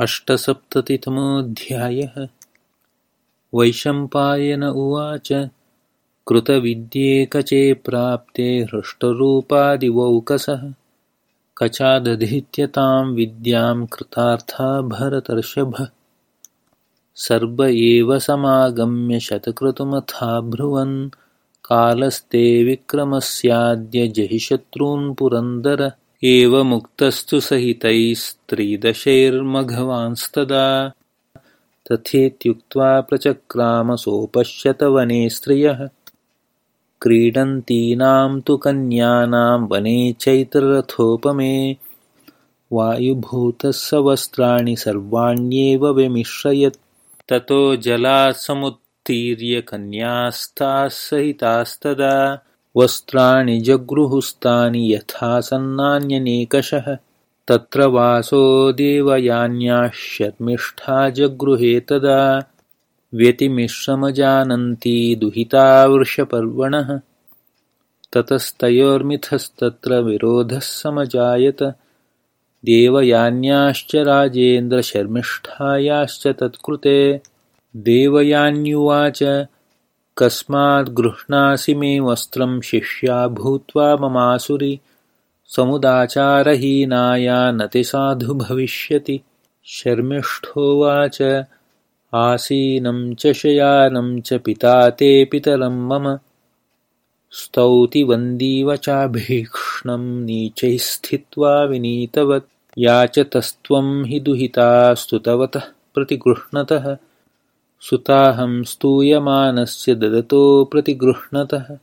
अष्टसप्ततितमोऽध्यायः। वैशम्पायन उवाच कृतविद्येकचे प्राप्ते हृष्टरूपादिवौकसः। कचादधीत्यतां विद्यां कृतार्था भरतर्षभः। सर्व एव समागम्य शतक्रतुमथाब्रुवन् कालस्ते विक्रमस्याद्य जहि शत्रून् पुरन्दर एवमुक्तस्तु सहितैस्त्रिदशैर्मघवांस्तदा। तथेत्युक्त्वा प्रचक्रामसोपश्यत वने स्त्रियः। क्रीडन्तीनां तु कन्यानां वने चैत्ररथोपमे। वायुभूतः सवस्त्राणि सर्वाण्येव विमिश्रयत्। ततो जलासमुत्तीर्य कन्यास्ताः सहितास्तदा वस्त्राणि जगृहुस्तानि यथासन्नान्यनेकषः तत्र वासो देवयान्याः शर्मिष्ठा जगृहे तदा व्यतिमिश्रमजानन्ती दुहिता वृषपर्वणः ततस्तयोर्मिथस्तत्र विरोधः समजायत। देवयान्याश्च राजेन्द्रशर्मिष्ठायाश्च तत्कृते। देवयान्युवाच कस्माद्गृह्णासि मे वस्त्रं शिष्या भूत्वा ममासुरि समुदाचारहीनाया नतिसाधु भविष्यति। शर्मिष्ठोवाच आसीनं च शयानं च पिता ते पितरं मम। स्तौति वन्दीवचाभीक्ष्णं नीचैः स्थित्वा विनीतवत्। याचतस्त्वं हि दुहिता स्तुतवतः प्रतिगृह्णतः सुताहं स्तूयमानस्य ददतो प्रतिगृह्णतः